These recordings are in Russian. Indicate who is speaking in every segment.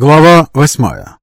Speaker 1: Глава восьмая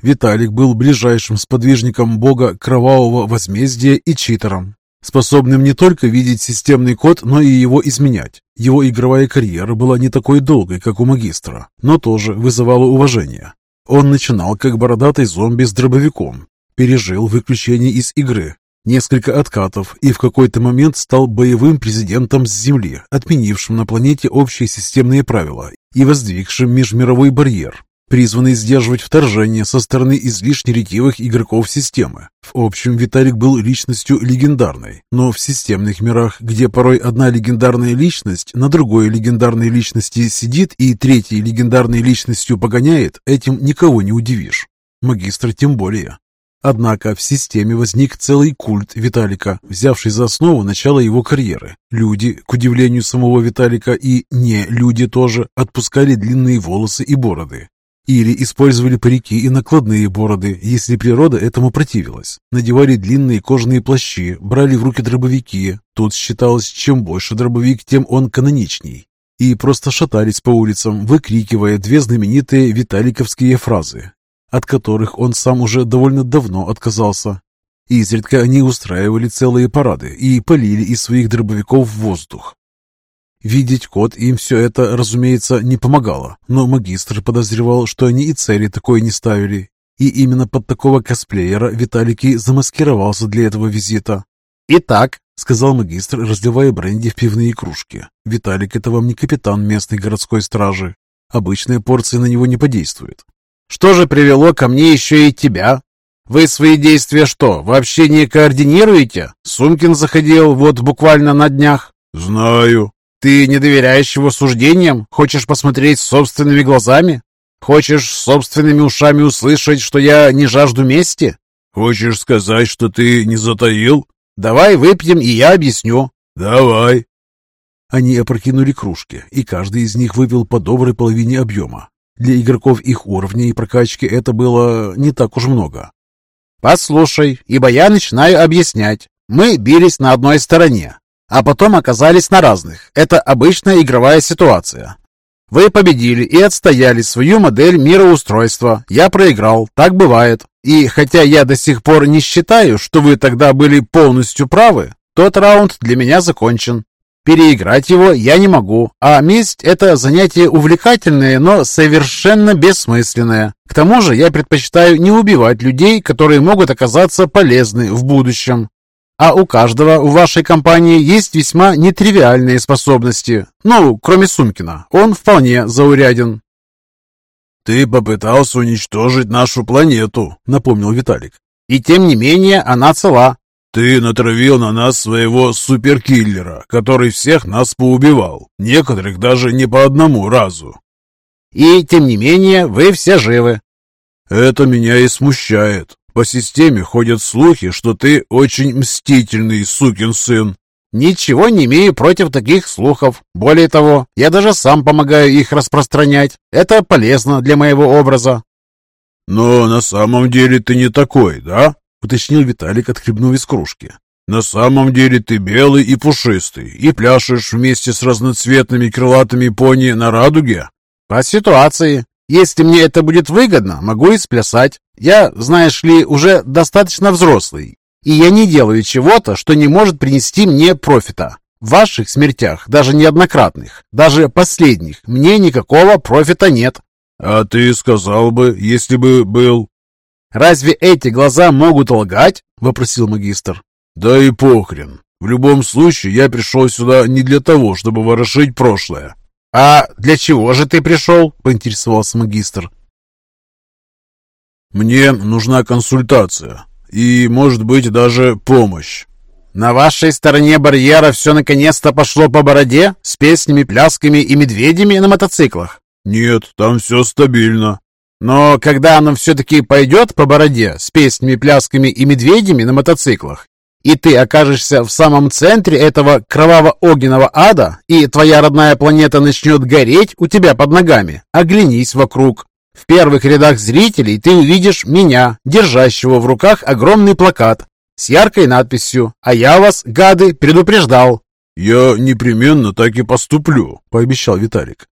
Speaker 1: Виталик был ближайшим сподвижником бога кровавого возмездия и читером, способным не только видеть системный код, но и его изменять. Его игровая карьера была не такой долгой, как у магистра, но тоже вызывала уважение. Он начинал как бородатый зомби с дробовиком, пережил выключение из игры, несколько откатов и в какой-то момент стал боевым президентом с Земли, отменившим на планете общие системные правила и воздвигшим межмировой барьер, призванный сдерживать вторжение со стороны излишне ретивых игроков системы. В общем, Виталик был личностью легендарной, но в системных мирах, где порой одна легендарная личность на другой легендарной личности сидит и третьей легендарной личностью погоняет, этим никого не удивишь. Магистр тем более. Однако в системе возник целый культ Виталика, взявший за основу начало его карьеры. Люди, к удивлению самого Виталика, и не люди тоже, отпускали длинные волосы и бороды, или использовали парики и накладные бороды, если природа этому противилась. Надевали длинные кожаные плащи, брали в руки дробовики. Тут считалось, чем больше дробовик, тем он каноничней. И просто шатались по улицам, выкрикивая две знаменитые виталиковские фразы, от которых он сам уже довольно давно отказался. Изредка они устраивали целые парады и полили из своих дробовиков в воздух. Видеть код им все это, разумеется, не помогало, но магистр подозревал, что они и цели такой не ставили. И именно под такого косплеера Виталик замаскировался для этого визита. «Итак», — сказал магистр, разливая бренди в пивные кружки, «Виталик — это вам не капитан местной городской стражи. Обычная порция на него не подействует. Что же привело ко мне еще и тебя? Вы свои действия что, вообще не координируете? Сумкин заходил вот буквально на днях».
Speaker 2: «Знаю»,
Speaker 1: ты не доверяешь его суждениям? Хочешь посмотреть собственными глазами? Хочешь собственными ушами услышать, что я не жажду мести?
Speaker 2: Хочешь сказать, что ты не затаил?
Speaker 1: Давай выпьем, и я объясню.
Speaker 2: Давай.
Speaker 1: Они опрокинули кружки, и каждый из них выпил по доброй половине объема. Для игроков их уровня и прокачки это было не так уж много. «Послушай, ибо я начинаю объяснять. Мы бились на одной стороне, а потом оказались на разных. Это обычная игровая ситуация. Вы победили и отстояли свою модель мироустройства. Я проиграл, так бывает. И хотя я до сих пор не считаю, что вы тогда были полностью правы, тот раунд для меня закончен. Переиграть его я не могу, а месть – это занятие увлекательное, но совершенно бессмысленное. К тому же я предпочитаю не убивать людей, которые могут оказаться полезны в будущем. А у каждого в вашей компании есть весьма нетривиальные способности. Ну, кроме Сумкина. Он вполне зауряден.
Speaker 2: «Ты попытался уничтожить нашу планету», — напомнил Виталик.
Speaker 1: «И тем не менее она цела».
Speaker 2: «Ты натравил на нас своего суперкиллера, который всех нас поубивал, некоторых даже не по одному разу».
Speaker 1: «И тем не менее вы все живы».
Speaker 2: «Это меня и смущает. По системе ходят слухи, что ты очень мстительный сукин сын.
Speaker 1: Ничего не имею против таких слухов. Более того, я даже сам помогаю их распространять. Это полезно для моего образа.
Speaker 2: Но на самом деле ты не такой, да? Уточнил Виталик, отхлебнув из кружки. На самом деле ты белый и пушистый, и пляшешь вместе с разноцветными крылатыми пони на радуге?
Speaker 1: По ситуации. Если мне это будет выгодно, могу и сплясать. Я, знаешь ли, уже достаточно взрослый, и я не делаю чего-то, что не может принести мне профита. В ваших смертях, даже неоднократных, даже последних, мне никакого профита нет.
Speaker 2: А ты сказал бы, если бы был...
Speaker 1: Разве эти глаза могут лгать? Вопросил магистр.
Speaker 2: Да и похрен. В любом случае, я пришел сюда не для того, чтобы ворошить прошлое.
Speaker 1: «А для чего же ты пришел?» — поинтересовался магистр.
Speaker 2: «Мне нужна консультация и, может быть, даже помощь».
Speaker 1: «На вашей стороне барьера все наконец-то пошло по бороде с песнями, плясками и медведями на мотоциклах?»
Speaker 2: «Нет, там все стабильно».
Speaker 1: «Но когда оно все-таки пойдет по бороде с песнями, плясками и медведями на мотоциклах, и ты окажешься в самом центре этого кроваво-огненного ада, и твоя родная планета начнет гореть у тебя под ногами, оглянись вокруг. В первых рядах зрителей ты увидишь меня, держащего в руках огромный плакат с яркой надписью «А я вас, гады, предупреждал».
Speaker 2: «Я непременно так и поступлю», — пообещал Виталик.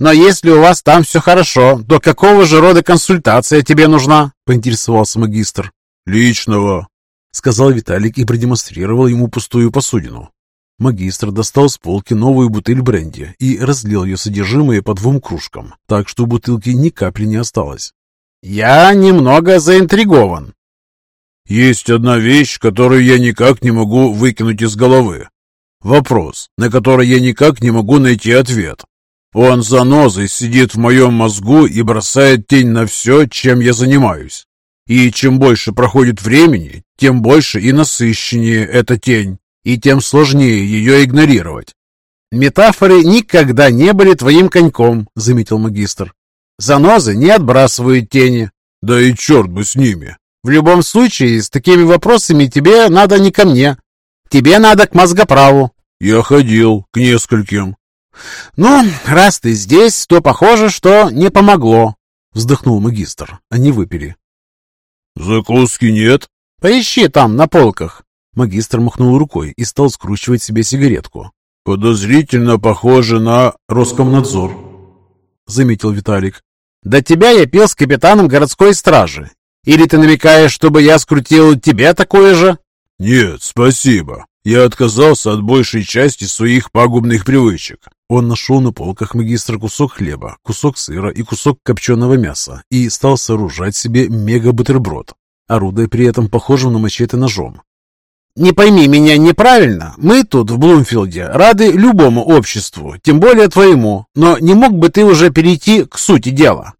Speaker 3: «Но если у вас там все хорошо, то какого же рода консультация тебе нужна?» — поинтересовался магистр.
Speaker 2: «Личного», —
Speaker 1: сказал Виталик и продемонстрировал ему пустую посудину. Магистр достал с полки новую бутыль бренди и разлил ее содержимое по двум кружкам, так что у бутылки ни капли не осталось.
Speaker 3: «Я немного заинтригован».
Speaker 2: «Есть одна вещь, которую я никак не могу выкинуть из головы. Вопрос, на который я никак не могу найти ответ. Он занозой сидит в моем мозгу и бросает тень на все, чем я занимаюсь. И чем больше проходит времени, тем больше и насыщеннее эта тень и тем сложнее ее игнорировать.
Speaker 3: «Метафоры никогда не были твоим коньком», — заметил магистр. «Занозы не отбрасывают тени».
Speaker 2: «Да и черт бы с ними!»
Speaker 3: «В любом случае, с такими вопросами тебе надо не ко мне. Тебе надо к мозгоправу».
Speaker 2: «Я ходил к нескольким».
Speaker 3: «Ну, раз ты здесь, то похоже, что не помогло», — вздохнул магистр. Они выпили.
Speaker 2: «Закуски нет?»
Speaker 3: «Поищи там, на полках». Магистр махнул рукой и стал скручивать себе сигаретку.
Speaker 2: «Подозрительно похоже на Роскомнадзор», —
Speaker 1: заметил Виталик.
Speaker 3: «До тебя я пил с капитаном городской стражи. Или ты намекаешь, чтобы я скрутил тебе такое же?»
Speaker 2: «Нет, спасибо. Я отказался от большей части своих пагубных привычек».
Speaker 1: Он нашел на полках магистра кусок хлеба, кусок сыра и кусок копченого мяса и стал сооружать себе мега-бутерброд, орудуя при этом похожим на мачете ножом.
Speaker 3: Не пойми меня неправильно, мы тут в Блумфилде рады любому обществу, тем более твоему, но не мог бы ты уже перейти к сути дела?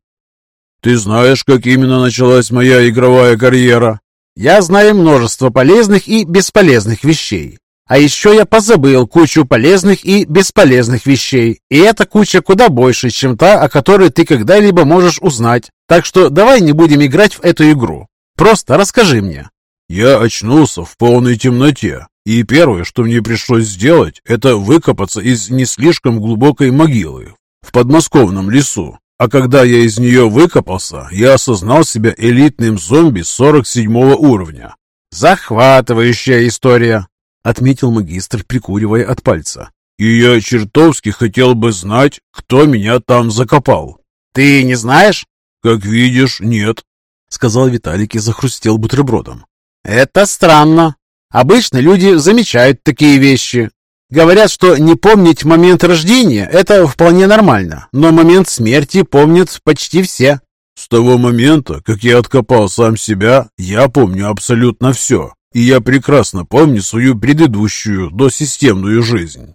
Speaker 2: Ты знаешь, как именно началась моя игровая карьера?
Speaker 3: Я знаю множество полезных и бесполезных вещей. А еще я позабыл кучу полезных и бесполезных вещей, и эта куча куда больше, чем та, о которой ты когда-либо можешь узнать. Так что давай не будем играть в эту игру. Просто расскажи мне.
Speaker 2: Я очнулся в полной темноте, и первое, что мне пришлось сделать, это выкопаться из не слишком глубокой могилы в подмосковном лесу. А когда я из нее выкопался, я осознал себя элитным зомби 47 уровня.
Speaker 3: «Захватывающая история», —
Speaker 1: отметил магистр, прикуривая от пальца.
Speaker 2: «И я чертовски хотел бы знать, кто меня там закопал».
Speaker 3: «Ты не знаешь?»
Speaker 2: «Как видишь, нет», —
Speaker 1: сказал Виталик и захрустел бутербродом.
Speaker 3: Это странно. Обычно люди замечают такие вещи. Говорят, что не помнить момент рождения – это вполне нормально, но момент смерти помнят почти все.
Speaker 2: С того момента, как я откопал сам себя, я помню абсолютно все. И я прекрасно помню свою предыдущую, досистемную жизнь.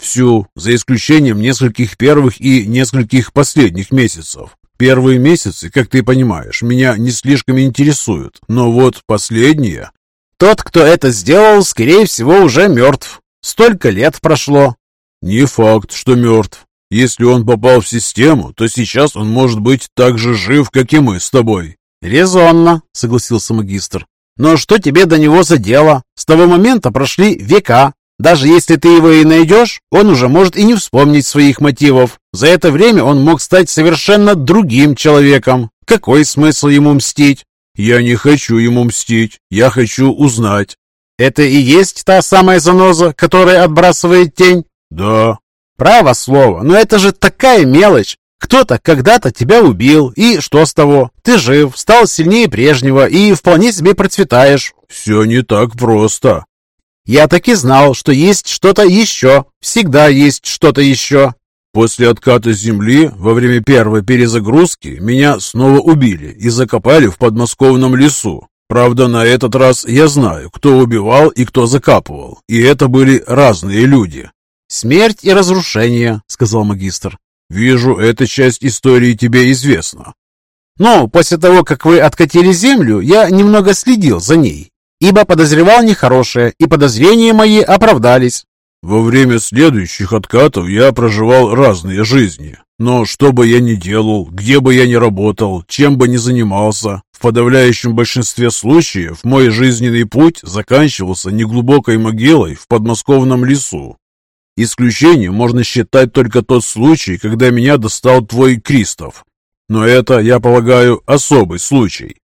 Speaker 2: Всю, за исключением нескольких первых и нескольких последних месяцев. Первые месяцы, как ты понимаешь, меня не слишком интересуют, но вот последние...
Speaker 3: Тот, кто это сделал, скорее всего, уже мертв. Столько лет прошло.
Speaker 2: Не факт, что мертв. Если он попал в систему, то сейчас он может быть так же жив, как и мы с тобой.
Speaker 3: Резонно, согласился магистр. Но что тебе до него за дело? С того момента прошли века. Даже если ты его и найдешь, он уже может и не вспомнить своих мотивов. За это время он мог стать совершенно другим человеком. Какой смысл ему мстить?
Speaker 2: Я не хочу ему мстить. Я хочу узнать.
Speaker 3: Это и есть та самая заноза, которая отбрасывает тень?
Speaker 2: Да.
Speaker 3: Право слово, но это же такая мелочь. Кто-то когда-то тебя убил, и что с того? Ты жив, стал сильнее прежнего и вполне себе процветаешь.
Speaker 2: Все не так просто.
Speaker 3: Я так и знал, что есть что-то еще. Всегда есть что-то еще.
Speaker 2: После отката земли во время первой перезагрузки меня снова убили и закопали в подмосковном лесу. Правда, на этот раз я знаю, кто убивал и кто закапывал, и это были разные люди.
Speaker 3: «Смерть и разрушение», — сказал магистр.
Speaker 2: «Вижу, эта часть истории тебе известна».
Speaker 3: «Ну, после того, как вы откатили землю, я немного следил за ней ибо подозревал нехорошее, и подозрения мои оправдались.
Speaker 2: Во время следующих откатов я проживал разные жизни. Но что бы я ни делал, где бы я ни работал, чем бы ни занимался, в подавляющем большинстве случаев мой жизненный путь заканчивался неглубокой могилой в подмосковном лесу. Исключением можно считать только тот случай, когда меня достал твой Кристоф. Но это, я полагаю, особый случай.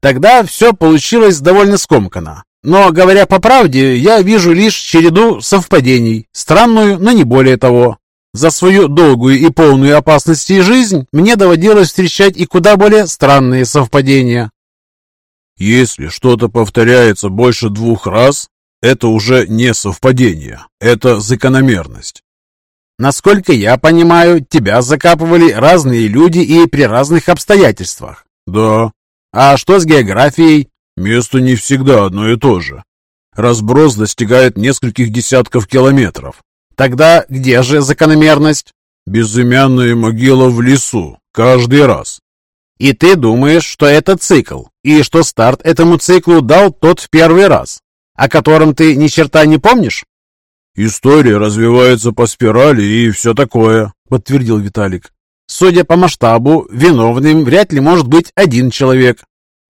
Speaker 3: Тогда все получилось довольно скомканно. Но, говоря по правде, я вижу лишь череду совпадений, странную, но не более того. За свою долгую и полную опасности жизнь мне доводилось встречать и куда более странные совпадения.
Speaker 2: Если что-то повторяется больше двух раз, это уже не совпадение, это закономерность.
Speaker 3: Насколько я понимаю, тебя закапывали разные люди и при разных обстоятельствах.
Speaker 2: Да.
Speaker 3: А что с географией?
Speaker 2: Место не всегда одно и то же. Разброс достигает нескольких десятков километров.
Speaker 3: Тогда где же закономерность?
Speaker 2: Безымянная могила в лесу. Каждый раз.
Speaker 3: И ты думаешь, что это цикл, и что старт этому циклу дал тот в первый раз, о котором ты ни черта не помнишь?
Speaker 2: История развивается по спирали и все такое,
Speaker 3: подтвердил Виталик. Судя по масштабу, виновным вряд ли может быть один человек.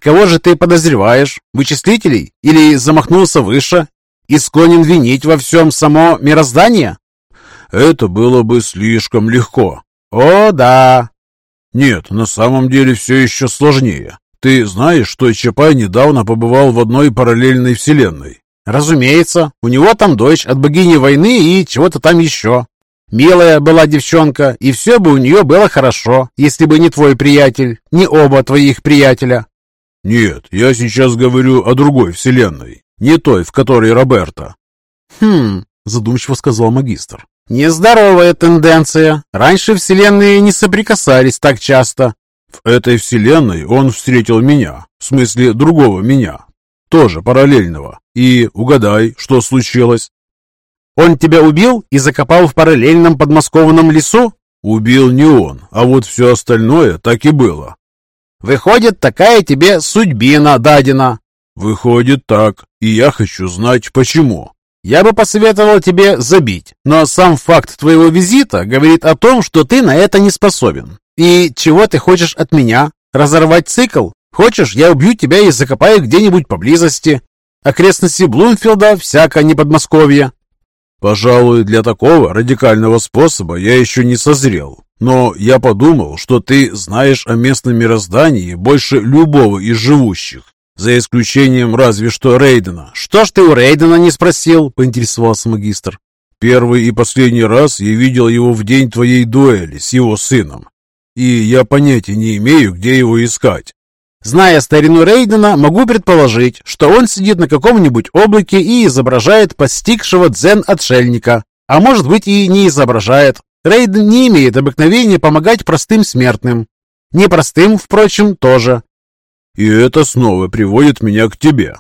Speaker 3: Кого же ты подозреваешь? Вычислителей? Или замахнулся выше и склонен винить во всем само мироздание?
Speaker 2: Это было бы слишком легко.
Speaker 3: О, да.
Speaker 2: Нет, на самом деле все еще сложнее. Ты знаешь, что Чапай недавно побывал в одной параллельной вселенной?
Speaker 3: Разумеется, у него там дочь от богини войны и чего-то там еще. Милая была девчонка, и все бы у нее было хорошо, если бы не твой приятель, не оба твоих приятеля.
Speaker 2: Нет, я сейчас говорю о другой вселенной, не той, в которой Роберта.
Speaker 3: Хм, задумчиво сказал магистр. Нездоровая тенденция. Раньше вселенные не соприкасались так часто.
Speaker 2: В этой вселенной он встретил меня, в смысле другого меня, тоже параллельного. И угадай, что случилось?
Speaker 3: Он тебя убил и закопал в параллельном подмосковном лесу?
Speaker 2: Убил не он, а вот все остальное так и было.
Speaker 3: Выходит, такая тебе судьбина дадена.
Speaker 2: Выходит так, и я хочу знать, почему.
Speaker 3: Я бы посоветовал тебе забить, но сам факт твоего визита говорит о том, что ты на это не способен. И чего ты хочешь от меня? Разорвать цикл? Хочешь, я убью тебя и закопаю где-нибудь поблизости? Окрестности Блумфилда всяко не Подмосковье.
Speaker 2: Пожалуй, для такого радикального способа я еще не созрел. Но я подумал, что ты знаешь о местном мироздании больше любого из живущих. За исключением разве что Рейдена.
Speaker 3: Что ж ты у Рейдена не спросил? Поинтересовался магистр.
Speaker 2: Первый и последний раз я видел его в день твоей дуэли с его сыном. И я понятия не имею, где его искать.
Speaker 3: Зная старину Рейдена, могу предположить, что он сидит на каком-нибудь облаке и изображает постигшего дзен-отшельника. А может быть и не изображает. Рейден не имеет обыкновения помогать простым смертным. Непростым, впрочем, тоже.
Speaker 2: И это снова приводит меня к тебе.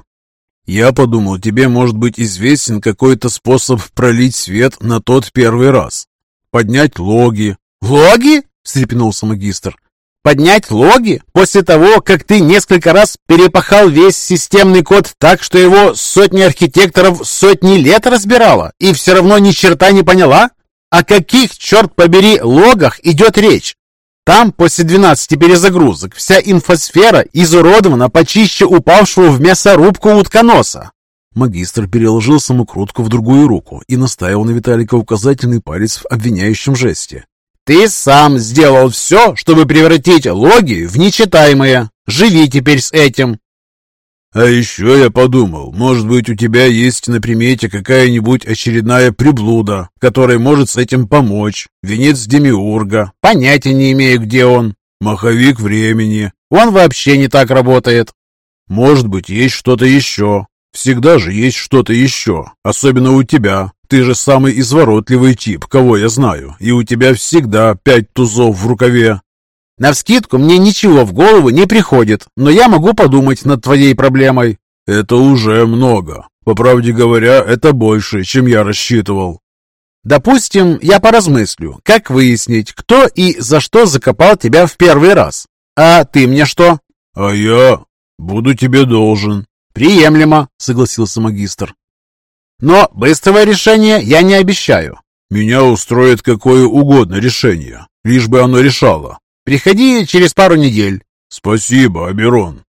Speaker 2: Я подумал, тебе может быть известен какой-то способ пролить свет на тот первый раз. Поднять логи.
Speaker 3: Логи? встрепенулся магистр. Поднять логи после того, как ты несколько раз перепахал весь системный код так, что его сотни архитекторов сотни лет разбирала и все равно ни черта не поняла? О каких, черт побери, логах идет речь? Там после 12 перезагрузок вся инфосфера изуродована почище упавшего в мясорубку утконоса.
Speaker 1: Магистр переложил самокрутку в другую руку и наставил на Виталика указательный палец в обвиняющем жесте.
Speaker 3: Ты сам сделал все, чтобы превратить логи в нечитаемые. Живи теперь с этим.
Speaker 2: А еще я подумал, может быть, у тебя есть на примете какая-нибудь очередная приблуда, которая может с этим помочь. Венец Демиурга.
Speaker 3: Понятия не имею, где он.
Speaker 2: Маховик времени.
Speaker 3: Он вообще не так работает.
Speaker 2: Может быть, есть что-то еще. Всегда же есть что-то еще, особенно у тебя. Ты же самый изворотливый тип, кого я знаю, и у тебя всегда пять тузов в рукаве.
Speaker 3: Навскидку мне ничего в голову не приходит, но я могу подумать над твоей проблемой.
Speaker 2: Это уже много. По правде говоря, это больше, чем я рассчитывал.
Speaker 3: Допустим, я поразмыслю, как выяснить, кто и за что закопал тебя в первый раз. А ты мне что?
Speaker 2: А я буду тебе должен.
Speaker 3: Приемлемо, согласился магистр. Но быстрого решения я не обещаю.
Speaker 2: Меня устроит какое угодно решение, лишь бы оно решало.
Speaker 3: Приходи через пару недель.
Speaker 2: Спасибо, Аберон.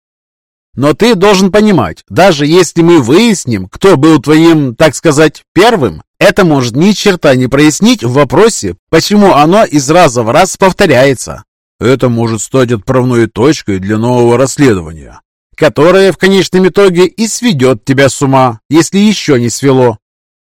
Speaker 3: Но ты должен понимать, даже если мы выясним, кто был твоим, так сказать, первым, это может ни черта не прояснить в вопросе, почему оно из раза в раз повторяется.
Speaker 2: Это может стать отправной точкой для нового расследования.
Speaker 3: которое в конечном итоге и сведет тебя с ума, если еще не свело.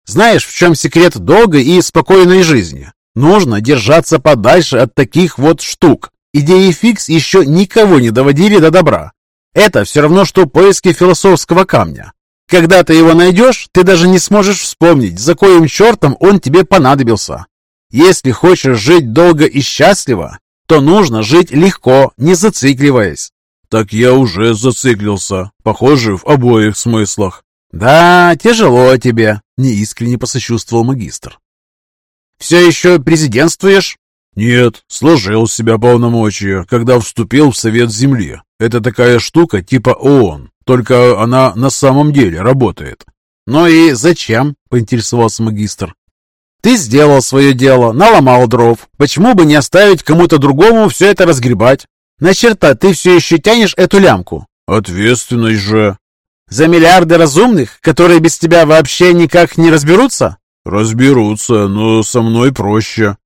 Speaker 3: Знаешь, в чем секрет долгой и спокойной жизни? Нужно держаться подальше от таких вот штук. Идеи фикс еще никого не доводили до добра. Это все равно, что поиски философского камня. Когда ты его найдешь, ты даже не сможешь вспомнить, за коим чертом он тебе понадобился. Если хочешь жить долго и счастливо, то нужно жить легко, не зацикливаясь.
Speaker 2: Так я уже зациклился, похоже, в обоих смыслах.
Speaker 3: Да, тяжело тебе, неискренне посочувствовал магистр. Все еще президентствуешь?
Speaker 2: Нет, сложил с себя полномочия, когда вступил в Совет Земли. Это такая штука типа ООН, только она на самом деле работает.
Speaker 3: Ну и зачем? Поинтересовался магистр. Ты сделал свое дело, наломал дров. Почему бы не оставить кому-то другому все это разгребать? На черта ты все еще тянешь эту лямку?
Speaker 2: Ответственность же.
Speaker 3: За миллиарды разумных, которые без тебя вообще никак не разберутся?
Speaker 2: Разберутся, но со мной проще.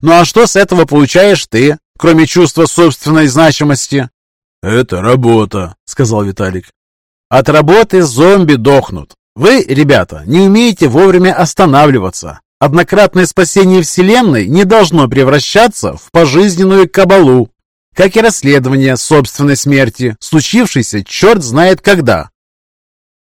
Speaker 3: Ну а что с этого получаешь ты, кроме чувства собственной значимости?
Speaker 2: Это работа, сказал Виталик.
Speaker 3: От работы зомби дохнут. Вы, ребята, не умеете вовремя останавливаться. Однократное спасение Вселенной не должно превращаться в пожизненную кабалу, как и расследование собственной смерти, случившейся черт знает когда.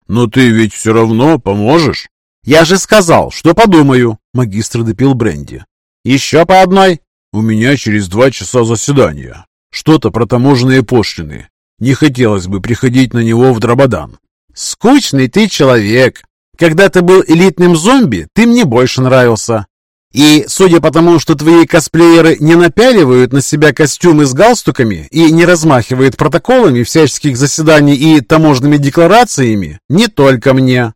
Speaker 2: «Но ты ведь все равно поможешь?»
Speaker 3: «Я же сказал, что подумаю», — магистр допил бренди. «Еще по одной?»
Speaker 2: «У меня через два часа заседания. Что-то про таможенные пошлины. Не хотелось бы приходить на него в Драбадан».
Speaker 3: «Скучный ты человек. Когда ты был элитным зомби, ты мне больше нравился. И, судя по тому, что твои косплееры не напяливают на себя костюмы с галстуками и не размахивают протоколами всяческих заседаний и таможенными декларациями, не только мне.